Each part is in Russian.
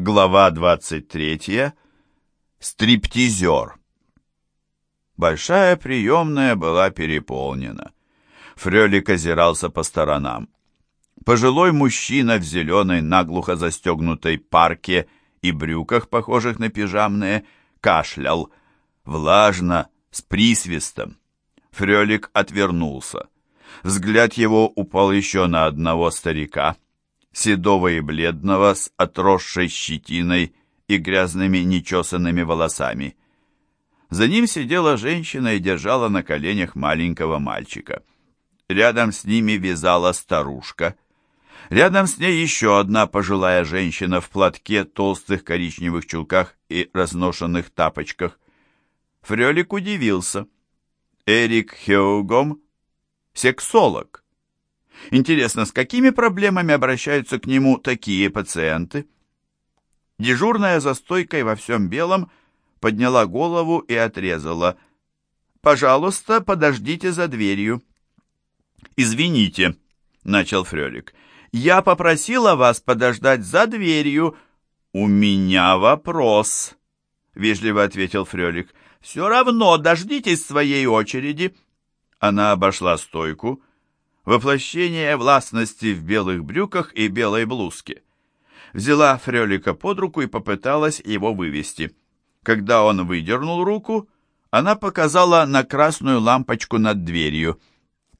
Глава 23. Стриптизер. Большая приемная была переполнена. Фрелик озирался по сторонам. Пожилой мужчина в зеленой наглухо застегнутой парке и брюках, похожих на пижамные, кашлял. Влажно, с присвистом. Фрелик отвернулся. Взгляд его упал еще на одного старика — седого и бледного, с отросшей щетиной и грязными нечесанными волосами. За ним сидела женщина и держала на коленях маленького мальчика. Рядом с ними вязала старушка. Рядом с ней еще одна пожилая женщина в платке, толстых коричневых чулках и разношенных тапочках. Фрелик удивился. Эрик Хеугом — сексолог. Интересно, с какими проблемами обращаются к нему такие пациенты? Дежурная за стойкой во всем белом подняла голову и отрезала. «Пожалуйста, подождите за дверью». «Извините», — начал Фрелик. «Я попросила вас подождать за дверью». «У меня вопрос», — вежливо ответил Фрелик. «Все равно дождитесь своей очереди». Она обошла стойку воплощение властности в белых брюках и белой блузке. Взяла Фрелика под руку и попыталась его вывести. Когда он выдернул руку, она показала на красную лампочку над дверью.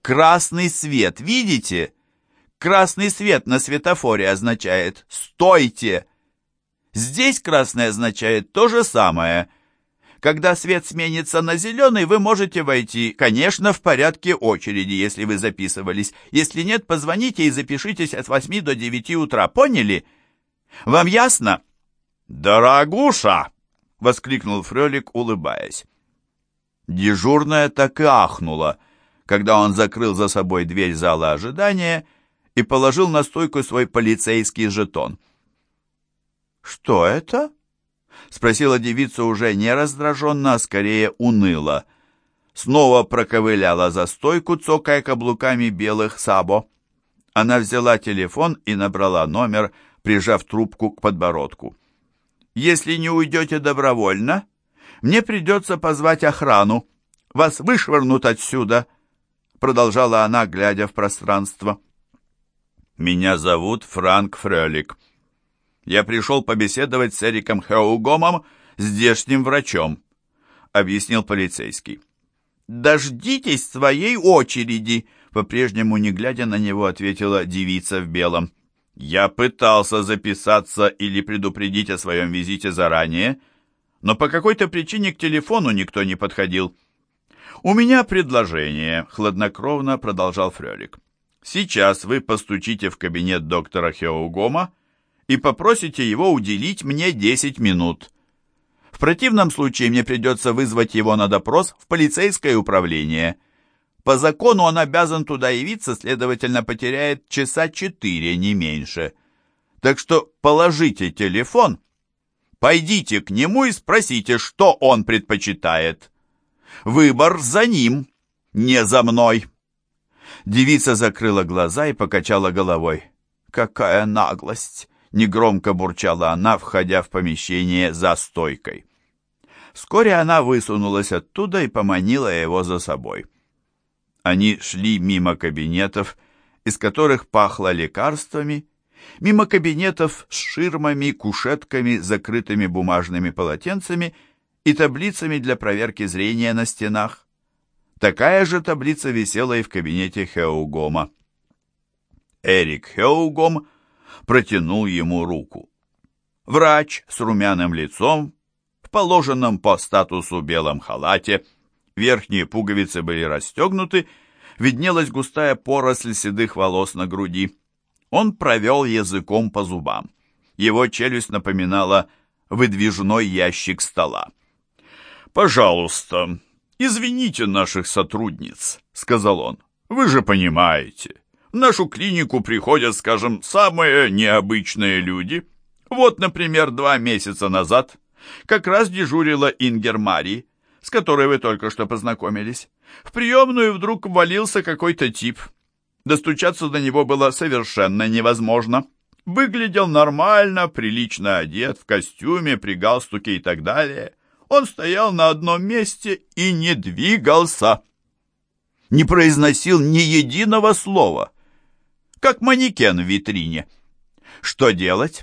«Красный свет, видите? Красный свет на светофоре означает «Стойте!» Здесь красный означает то же самое. Когда свет сменится на зеленый, вы можете войти, конечно, в порядке очереди, если вы записывались. Если нет, позвоните и запишитесь от 8 до 9 утра. Поняли? Вам ясно? «Дорогуша!» — воскликнул Фрелик, улыбаясь. Дежурная так и ахнула, когда он закрыл за собой дверь зала ожидания и положил на стойку свой полицейский жетон. «Что это?» Спросила девица уже не раздраженно, а скорее уныло. Снова проковыляла за стойку, цокая каблуками белых сабо. Она взяла телефон и набрала номер, прижав трубку к подбородку. «Если не уйдете добровольно, мне придется позвать охрану. Вас вышвырнут отсюда», — продолжала она, глядя в пространство. «Меня зовут Франк Фрелик», я пришел побеседовать с Эриком Хеугомом, здешним врачом», — объяснил полицейский. «Дождитесь своей очереди», — по-прежнему не глядя на него, ответила девица в белом. «Я пытался записаться или предупредить о своем визите заранее, но по какой-то причине к телефону никто не подходил». «У меня предложение», — хладнокровно продолжал Фрелик. «Сейчас вы постучите в кабинет доктора Хеугома, и попросите его уделить мне 10 минут. В противном случае мне придется вызвать его на допрос в полицейское управление. По закону он обязан туда явиться, следовательно, потеряет часа четыре, не меньше. Так что положите телефон, пойдите к нему и спросите, что он предпочитает. Выбор за ним, не за мной. Девица закрыла глаза и покачала головой. Какая наглость! Негромко бурчала она, входя в помещение за стойкой. Вскоре она высунулась оттуда и поманила его за собой. Они шли мимо кабинетов, из которых пахло лекарствами, мимо кабинетов с ширмами, кушетками, закрытыми бумажными полотенцами и таблицами для проверки зрения на стенах. Такая же таблица висела и в кабинете Хеугома. Эрик Хеугом протянул ему руку. Врач с румяным лицом, в положенном по статусу белом халате, верхние пуговицы были расстегнуты, виднелась густая поросль седых волос на груди. Он провел языком по зубам. Его челюсть напоминала выдвижной ящик стола. «Пожалуйста, извините наших сотрудниц», — сказал он. «Вы же понимаете, в нашу клинику приходят, скажем, самые необычные люди. Вот, например, два месяца назад как раз дежурила Ингер Мари, с которой вы только что познакомились. В приемную вдруг ввалился какой-то тип. Достучаться до него было совершенно невозможно. Выглядел нормально, прилично одет, в костюме, при галстуке и так далее. Он стоял на одном месте и не двигался. Не произносил ни единого слова. Как манекен в витрине. Что делать?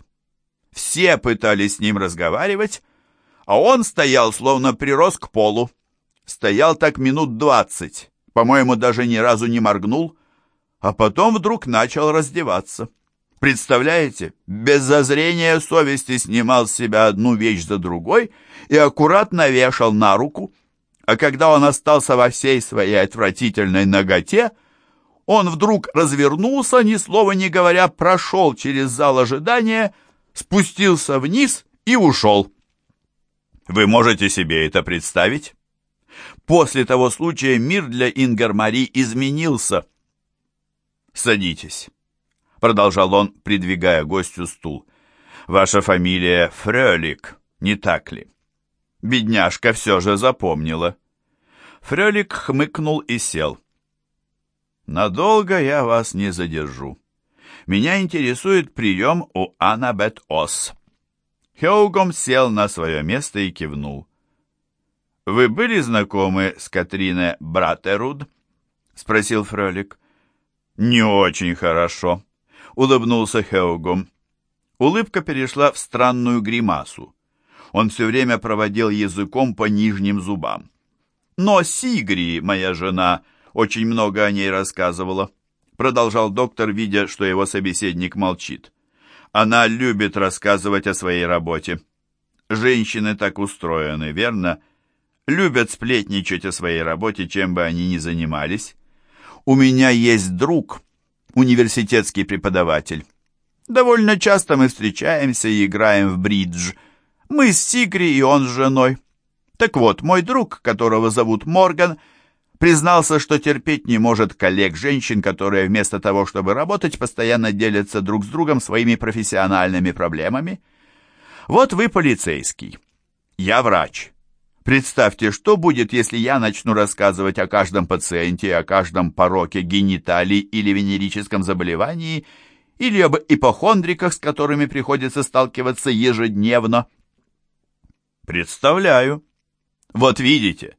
Все пытались с ним разговаривать, а он стоял, словно прирос к полу. Стоял так минут двадцать, по-моему, даже ни разу не моргнул, а потом вдруг начал раздеваться. Представляете, без зазрения совести снимал с себя одну вещь за другой и аккуратно вешал на руку, а когда он остался во всей своей отвратительной ноготе, он вдруг развернулся, ни слова не говоря, прошел через зал ожидания, спустился вниз и ушел. Вы можете себе это представить? После того случая мир для Ингар-Мари изменился. «Садитесь», — продолжал он, придвигая гостю стул. «Ваша фамилия Фрёлик, не так ли?» Бедняжка все же запомнила. Фрёлик хмыкнул и сел. «Надолго я вас не задержу. Меня интересует прием у Аннабет Ос». Хеугом сел на свое место и кивнул. «Вы были знакомы с Катрине Братеруд?» — спросил Фролик. «Не очень хорошо», — улыбнулся Хеугом. Улыбка перешла в странную гримасу. Он все время проводил языком по нижним зубам. «Но Сигри, моя жена, очень много о ней рассказывала», — продолжал доктор, видя, что его собеседник молчит. «Она любит рассказывать о своей работе. Женщины так устроены, верно?» любят сплетничать о своей работе, чем бы они ни занимались. У меня есть друг, университетский преподаватель. Довольно часто мы встречаемся и играем в бридж. Мы с Сигри и он с женой. Так вот, мой друг, которого зовут Морган, признался, что терпеть не может коллег-женщин, которые вместо того, чтобы работать, постоянно делятся друг с другом своими профессиональными проблемами. Вот вы полицейский. Я врач. Представьте, что будет, если я начну рассказывать о каждом пациенте, о каждом пороке гениталий или венерическом заболевании, или об ипохондриках, с которыми приходится сталкиваться ежедневно. Представляю. Вот видите.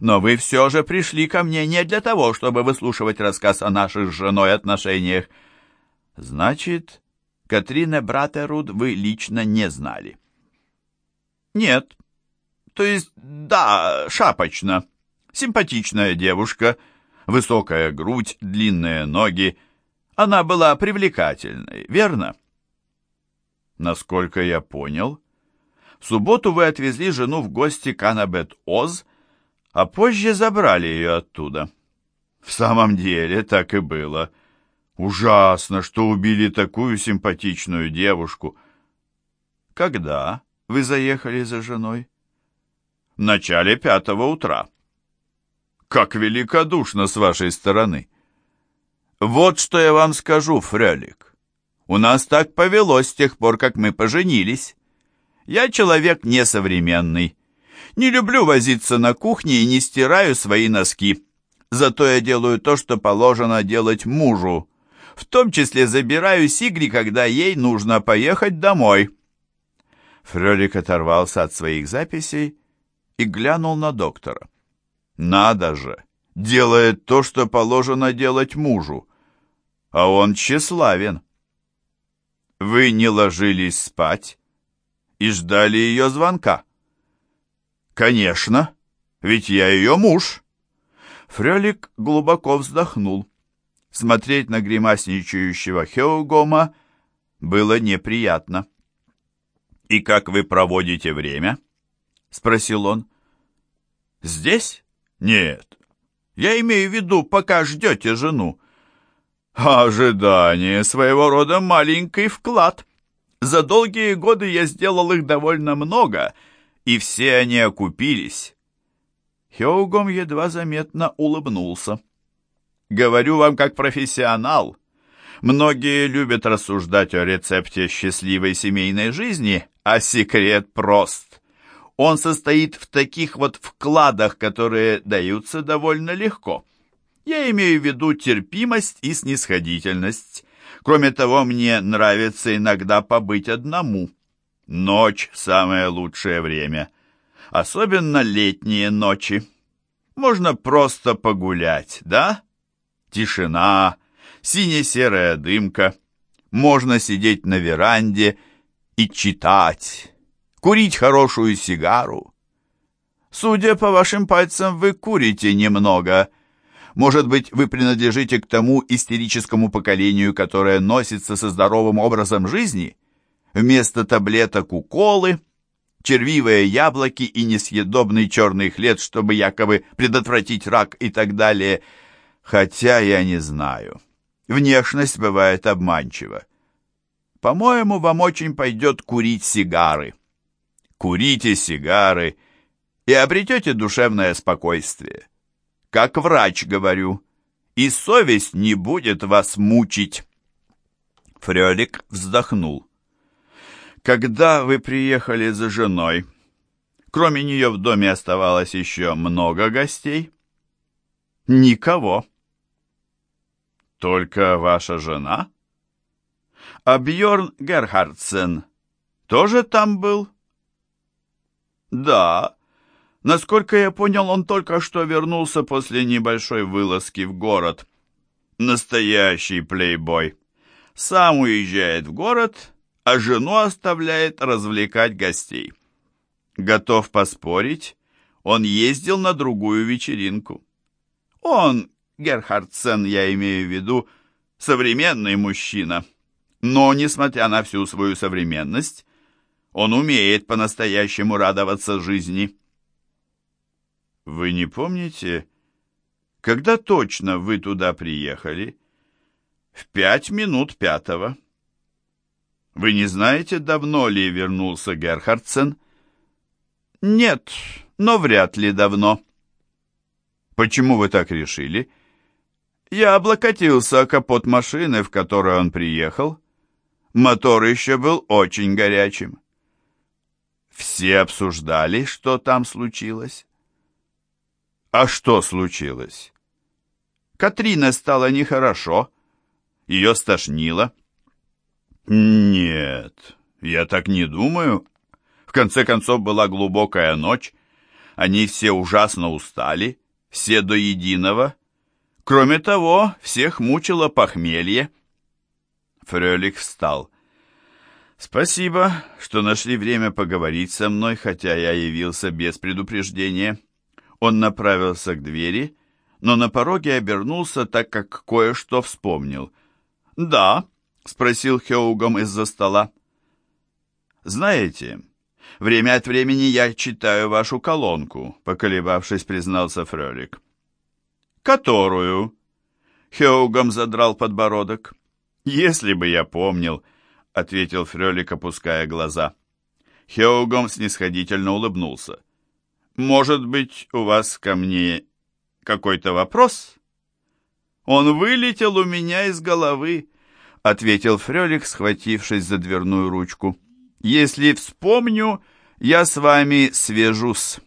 Но вы все же пришли ко мне не для того, чтобы выслушивать рассказ о наших с женой отношениях. Значит, Катрина Братеруд вы лично не знали? Нет. То есть, да, шапочно. Симпатичная девушка, высокая грудь, длинные ноги. Она была привлекательной, верно? Насколько я понял, в субботу вы отвезли жену в гости к Аннабет Оз, а позже забрали ее оттуда. В самом деле, так и было. Ужасно, что убили такую симпатичную девушку. Когда вы заехали за женой? в начале пятого утра. Как великодушно с вашей стороны. Вот что я вам скажу, Фрелик. У нас так повелось с тех пор, как мы поженились. Я человек несовременный. Не люблю возиться на кухне и не стираю свои носки. Зато я делаю то, что положено делать мужу. В том числе забираю Сигри, когда ей нужно поехать домой. Фрелик оторвался от своих записей и глянул на доктора. «Надо же! Делает то, что положено делать мужу. А он тщеславен. Вы не ложились спать и ждали ее звонка?» «Конечно, ведь я ее муж!» Фрелик глубоко вздохнул. Смотреть на гримасничающего Хеугома было неприятно. «И как вы проводите время?» — спросил он. «Здесь? Нет. Я имею в виду, пока ждете жену». «Ожидание своего рода маленький вклад. За долгие годы я сделал их довольно много, и все они окупились». Хеугом едва заметно улыбнулся. «Говорю вам как профессионал. Многие любят рассуждать о рецепте счастливой семейной жизни, а секрет прост. Он состоит в таких вот вкладах, которые даются довольно легко. Я имею в виду терпимость и снисходительность. Кроме того, мне нравится иногда побыть одному. Ночь — самое лучшее время. Особенно летние ночи. Можно просто погулять, да? Тишина, сине-серая дымка. Можно сидеть на веранде и читать, курить хорошую сигару. Судя по вашим пальцам, вы курите немного. Может быть, вы принадлежите к тому истерическому поколению, которое носится со здоровым образом жизни? Вместо таблеток уколы, червивые яблоки и несъедобный черный хлеб, чтобы якобы предотвратить рак и так далее. Хотя я не знаю. Внешность бывает обманчива. По-моему, вам очень пойдет курить сигары. Курите сигары и обретете душевное спокойствие. Как врач говорю, и совесть не будет вас мучить. Фрелик вздохнул. Когда вы приехали за женой, кроме нее в доме оставалось еще много гостей? Никого. Только ваша жена? А Бьорн Герхардсен тоже там был? Да. Насколько я понял, он только что вернулся после небольшой вылазки в город. Настоящий плейбой. Сам уезжает в город, а жену оставляет развлекать гостей. Готов поспорить, он ездил на другую вечеринку. Он, Герхардсен, я имею в виду, современный мужчина. Но, несмотря на всю свою современность, он умеет по-настоящему радоваться жизни. Вы не помните, когда точно вы туда приехали? В пять минут пятого. Вы не знаете, давно ли вернулся Герхардсен? Нет, но вряд ли давно. Почему вы так решили? Я облокотился о капот машины, в которой он приехал. Мотор еще был очень горячим. Все обсуждали, что там случилось. А что случилось? Катрина стало нехорошо. Ее стошнило. Нет, я так не думаю. В конце концов была глубокая ночь. Они все ужасно устали, все до единого. Кроме того, всех мучило похмелье. Фрелик встал. «Спасибо, что нашли время поговорить со мной, хотя я явился без предупреждения». Он направился к двери, но на пороге обернулся, так как кое-что вспомнил. «Да», — спросил Хеугом из-за стола. «Знаете, время от времени я читаю вашу колонку», — поколебавшись, признался Фрелик. «Которую?» — Хеугом задрал подбородок. «Если бы я помнил», — ответил Фрелик, опуская глаза. Хеугом снисходительно улыбнулся. «Может быть, у вас ко мне какой-то вопрос?» «Он вылетел у меня из головы», — ответил Фрелик, схватившись за дверную ручку. «Если вспомню, я с вами свяжусь».